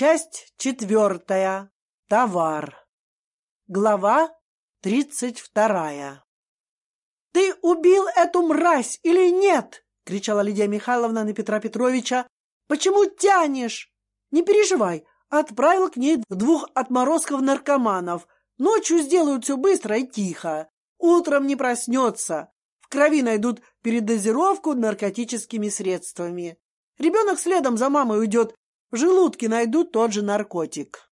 Часть четвертая. Товар. Глава тридцать вторая. «Ты убил эту мразь или нет?» — кричала Лидия Михайловна на Петра Петровича. «Почему тянешь? Не переживай, отправил к ней двух отморозков-наркоманов. Ночью сделают все быстро и тихо. Утром не проснется. В крови найдут передозировку наркотическими средствами. Ребенок следом за мамой уйдет. В желудке найдут тот же наркотик.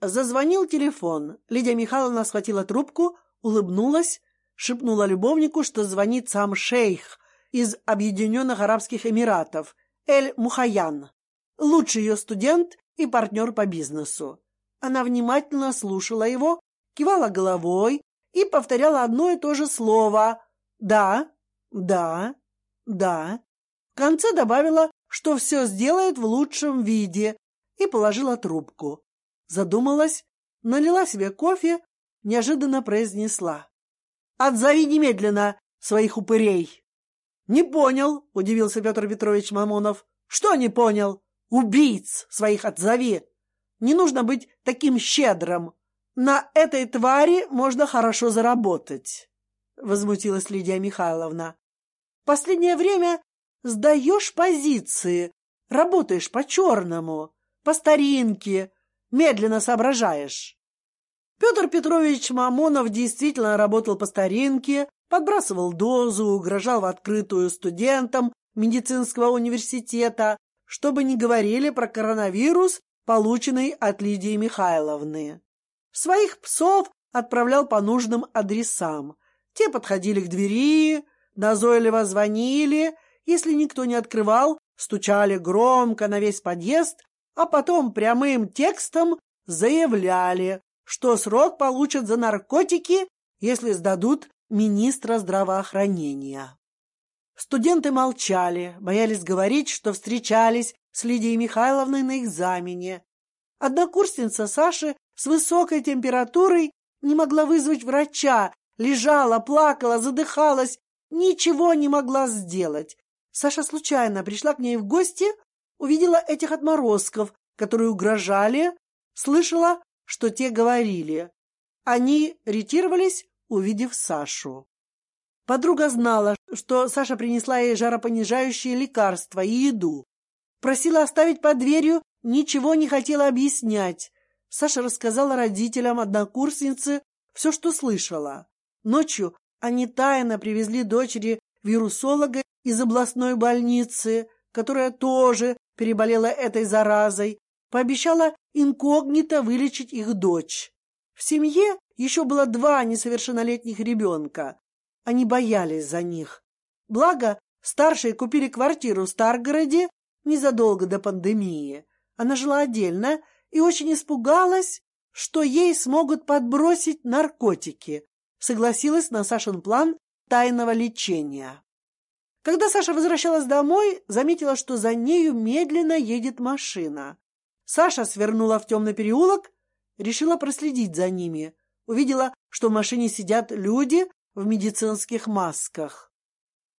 Зазвонил телефон. Лидия Михайловна схватила трубку, улыбнулась, шепнула любовнику, что звонит сам шейх из Объединенных Арабских Эмиратов, Эль Мухаян, лучший ее студент и партнер по бизнесу. Она внимательно слушала его, кивала головой и повторяла одно и то же слово «да», «да», «да». В конце добавила, что все сделает в лучшем виде, и положила трубку. Задумалась, налила себе кофе, неожиданно произнесла. «Отзови немедленно своих упырей!» «Не понял», — удивился Петр Петрович Мамонов. «Что не понял? Убийц своих отзови! Не нужно быть таким щедрым. На этой твари можно хорошо заработать», — возмутилась Лидия Михайловна. «Последнее время сдаешь позиции, работаешь по-черному, по старинке, медленно соображаешь. Петр Петрович Мамонов действительно работал по старинке, подбрасывал дозу, угрожал в открытую студентам медицинского университета, чтобы не говорили про коронавирус, полученный от Лидии Михайловны. Своих псов отправлял по нужным адресам. Те подходили к двери, назойливо звонили, если никто не открывал, стучали громко на весь подъезд а потом прямым текстом заявляли, что срок получат за наркотики, если сдадут министра здравоохранения. Студенты молчали, боялись говорить, что встречались с Лидией Михайловной на экзамене. Однокурсница Саши с высокой температурой не могла вызвать врача, лежала, плакала, задыхалась, ничего не могла сделать. Саша случайно пришла к ней в гости, увидела этих отморозков, которые угрожали, слышала, что те говорили. Они ретировались, увидев Сашу. Подруга знала, что Саша принесла ей жаропонижающие лекарства и еду. Просила оставить под дверью, ничего не хотела объяснять. Саша рассказала родителям однокурсницы все, что слышала. Ночью они тайно привезли дочери вирусолога из областной больницы, которая тоже переболела этой заразой, пообещала инкогнито вылечить их дочь. В семье еще было два несовершеннолетних ребенка. Они боялись за них. Благо, старшие купили квартиру в Старгороде незадолго до пандемии. Она жила отдельно и очень испугалась, что ей смогут подбросить наркотики. Согласилась на Сашин план тайного лечения. Когда Саша возвращалась домой, заметила, что за нею медленно едет машина. Саша свернула в темный переулок, решила проследить за ними. Увидела, что в машине сидят люди в медицинских масках.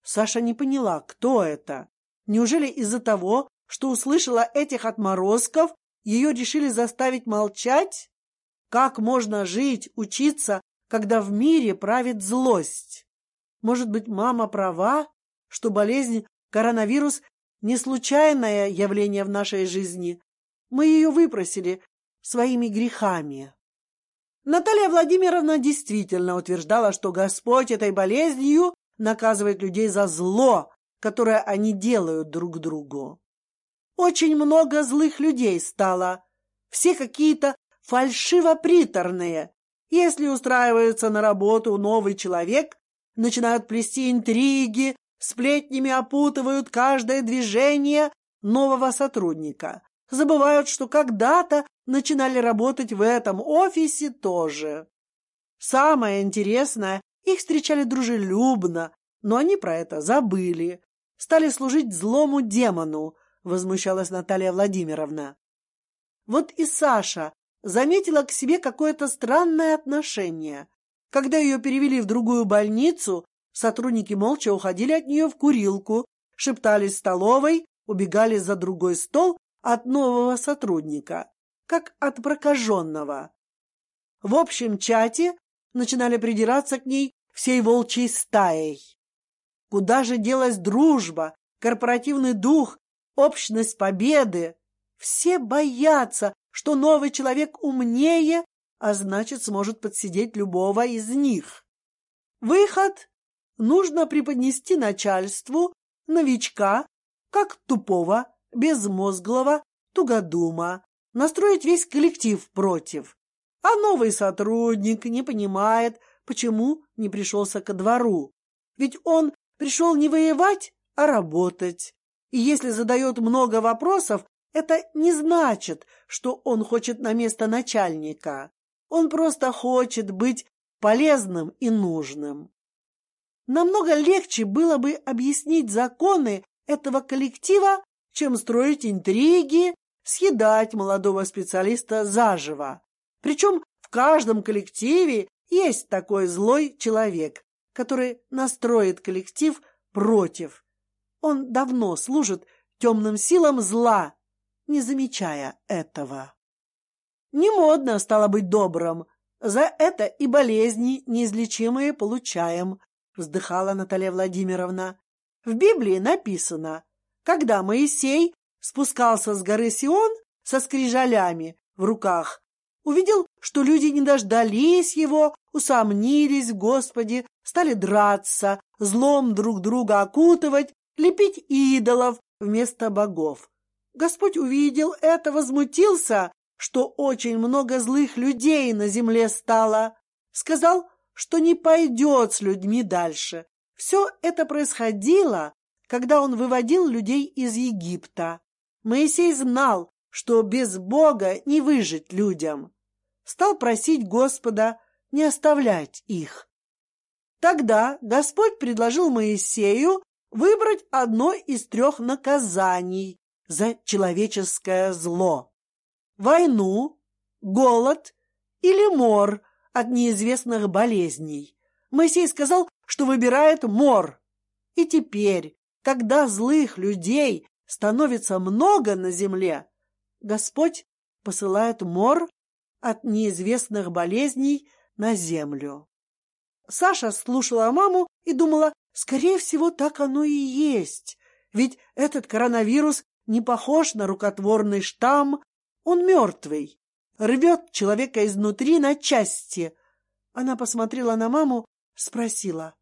Саша не поняла, кто это. Неужели из-за того, что услышала этих отморозков, ее решили заставить молчать? Как можно жить, учиться, когда в мире правит злость? Может быть, мама права? Что болезнь коронавирус не случайное явление в нашей жизни. Мы ее выпросили своими грехами. Наталья Владимировна действительно утверждала, что Господь этой болезнью наказывает людей за зло, которое они делают друг другу. Очень много злых людей стало, все какие-то фальшиво-приторные. Если устраивается на работу новый человек, начинают плести интриги, Сплетнями опутывают каждое движение нового сотрудника. Забывают, что когда-то начинали работать в этом офисе тоже. Самое интересное, их встречали дружелюбно, но они про это забыли. Стали служить злому демону, возмущалась Наталья Владимировна. Вот и Саша заметила к себе какое-то странное отношение. Когда ее перевели в другую больницу, Сотрудники молча уходили от нее в курилку, шептались в столовой, убегали за другой стол от нового сотрудника, как от прокаженного. В общем чате начинали придираться к ней всей волчьей стаей. Куда же делась дружба, корпоративный дух, общность победы? Все боятся, что новый человек умнее, а значит, сможет подсидеть любого из них. Выход нужно преподнести начальству новичка как тупого, безмозглого, тугодума, настроить весь коллектив против. А новый сотрудник не понимает, почему не пришелся ко двору. Ведь он пришел не воевать, а работать. И если задает много вопросов, это не значит, что он хочет на место начальника. Он просто хочет быть полезным и нужным. Намного легче было бы объяснить законы этого коллектива, чем строить интриги, съедать молодого специалиста заживо. Причем в каждом коллективе есть такой злой человек, который настроит коллектив против. Он давно служит темным силам зла, не замечая этого. Не модно стало быть добрым. За это и болезни неизлечимые получаем, вздыхала Наталья Владимировна. В Библии написано, когда Моисей спускался с горы Сион со скрижалями в руках, увидел, что люди не дождались его, усомнились в Господе, стали драться, злом друг друга окутывать, лепить идолов вместо богов. Господь увидел это, возмутился, что очень много злых людей на земле стало. Сказал, что не пойдет с людьми дальше. Все это происходило, когда он выводил людей из Египта. Моисей знал, что без Бога не выжить людям. Стал просить Господа не оставлять их. Тогда Господь предложил Моисею выбрать одно из трех наказаний за человеческое зло. Войну, голод или мор от неизвестных болезней. Моисей сказал, что выбирает мор. И теперь, когда злых людей становится много на земле, Господь посылает мор от неизвестных болезней на землю. Саша слушала маму и думала, скорее всего, так оно и есть. Ведь этот коронавирус не похож на рукотворный штамм, он мертвый, рвет человека изнутри на части. Она посмотрела на маму, спросила.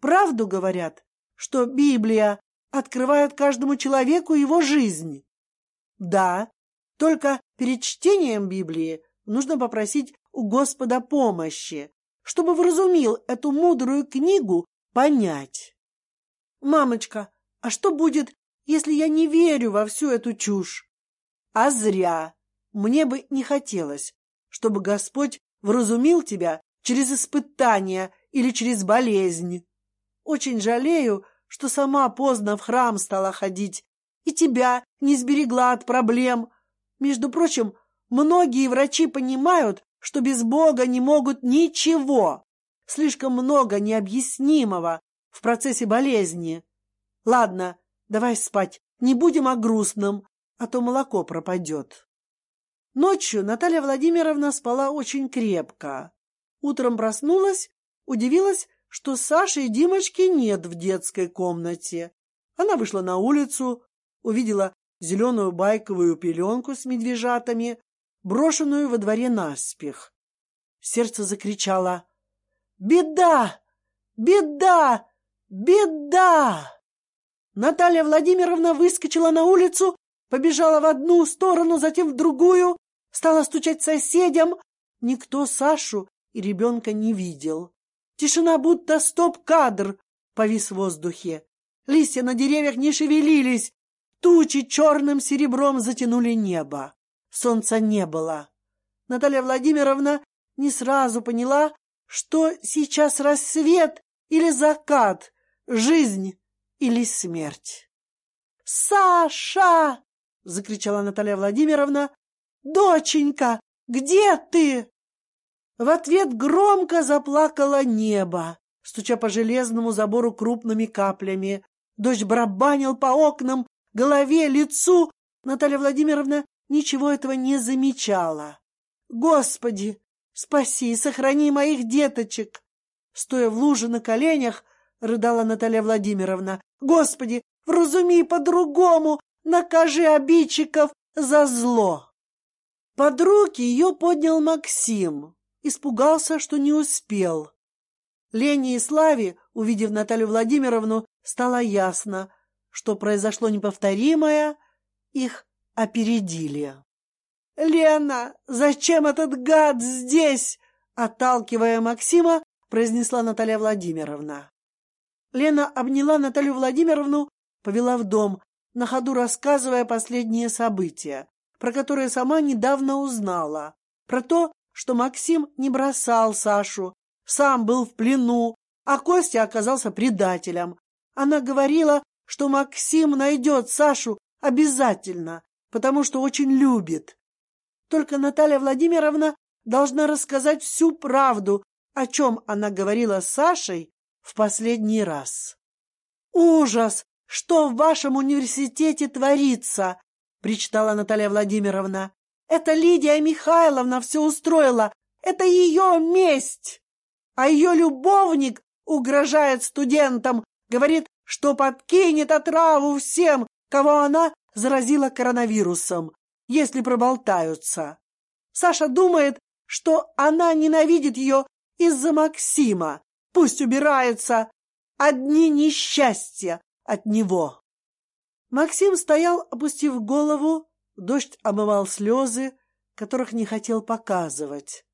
Правду говорят, что Библия открывает каждому человеку его жизнь? Да, только перед чтением Библии нужно попросить у Господа помощи, чтобы вразумил эту мудрую книгу понять. Мамочка, а что будет, если я не верю во всю эту чушь? А зря. Мне бы не хотелось, чтобы Господь вразумил тебя через испытания или через болезнь. Очень жалею, что сама поздно в храм стала ходить и тебя не сберегла от проблем. Между прочим, многие врачи понимают, что без Бога не могут ничего. Слишком много необъяснимого в процессе болезни. Ладно, давай спать, не будем о грустном, а то молоко пропадет. Ночью Наталья Владимировна спала очень крепко. Утром проснулась, удивилась, что Саши и Димочки нет в детской комнате. Она вышла на улицу, увидела зеленую байковую пеленку с медвежатами, брошенную во дворе наспех. Сердце закричало «Беда! Беда! Беда!» Наталья Владимировна выскочила на улицу, побежала в одну сторону, затем в другую, стала стучать соседям. Никто Сашу и ребенка не видел. Тишина будто стоп-кадр повис в воздухе. Листья на деревьях не шевелились, тучи черным серебром затянули небо. Солнца не было. Наталья Владимировна не сразу поняла, что сейчас рассвет или закат, жизнь или смерть. «Саша!» — закричала Наталья Владимировна. «Доченька, где ты?» В ответ громко заплакало небо, стуча по железному забору крупными каплями. Дождь барабанил по окнам, голове, лицу, Наталья Владимировна ничего этого не замечала. Господи, спаси и сохрани моих деточек! Стоя в луже на коленях, рыдала Наталья Владимировна. Господи, вразуми по-другому, накажи обидчиков за зло. Под руки ее поднял Максим. Испугался, что не успел. Лене и Славе, увидев Наталью Владимировну, стало ясно, что произошло неповторимое, их опередили. «Лена, зачем этот гад здесь?» Отталкивая Максима, произнесла Наталья Владимировна. Лена обняла Наталью Владимировну, повела в дом, на ходу рассказывая последние события, про которые сама недавно узнала, про то, что Максим не бросал Сашу, сам был в плену, а Костя оказался предателем. Она говорила, что Максим найдет Сашу обязательно, потому что очень любит. Только Наталья Владимировна должна рассказать всю правду, о чем она говорила с Сашей в последний раз. «Ужас! Что в вашем университете творится?» — причитала Наталья Владимировна. «Это Лидия Михайловна все устроила. Это ее месть!» А ее любовник угрожает студентам, говорит, что подкинет отраву всем, кого она заразила коронавирусом, если проболтаются. Саша думает, что она ненавидит ее из-за Максима. Пусть убирается. Одни несчастья от него. Максим стоял, опустив голову, дождь омывал слезы, которых не хотел показывать.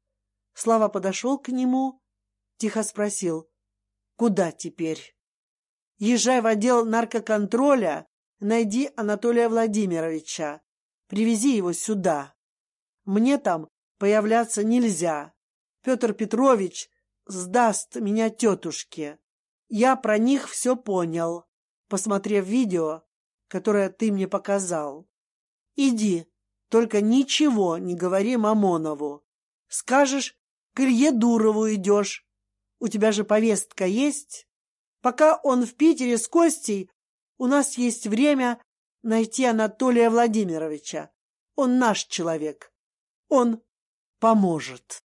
Слава подошел к нему, тихо спросил, куда теперь? Езжай в отдел наркоконтроля, найди Анатолия Владимировича, привези его сюда. Мне там появляться нельзя. Петр Петрович сдаст меня тетушке. Я про них все понял, посмотрев видео, которое ты мне показал. Иди, только ничего не говори Мамонову. Скажешь, к Илье Дурову идешь. У тебя же повестка есть? Пока он в Питере с Костей, у нас есть время найти Анатолия Владимировича. Он наш человек. Он поможет.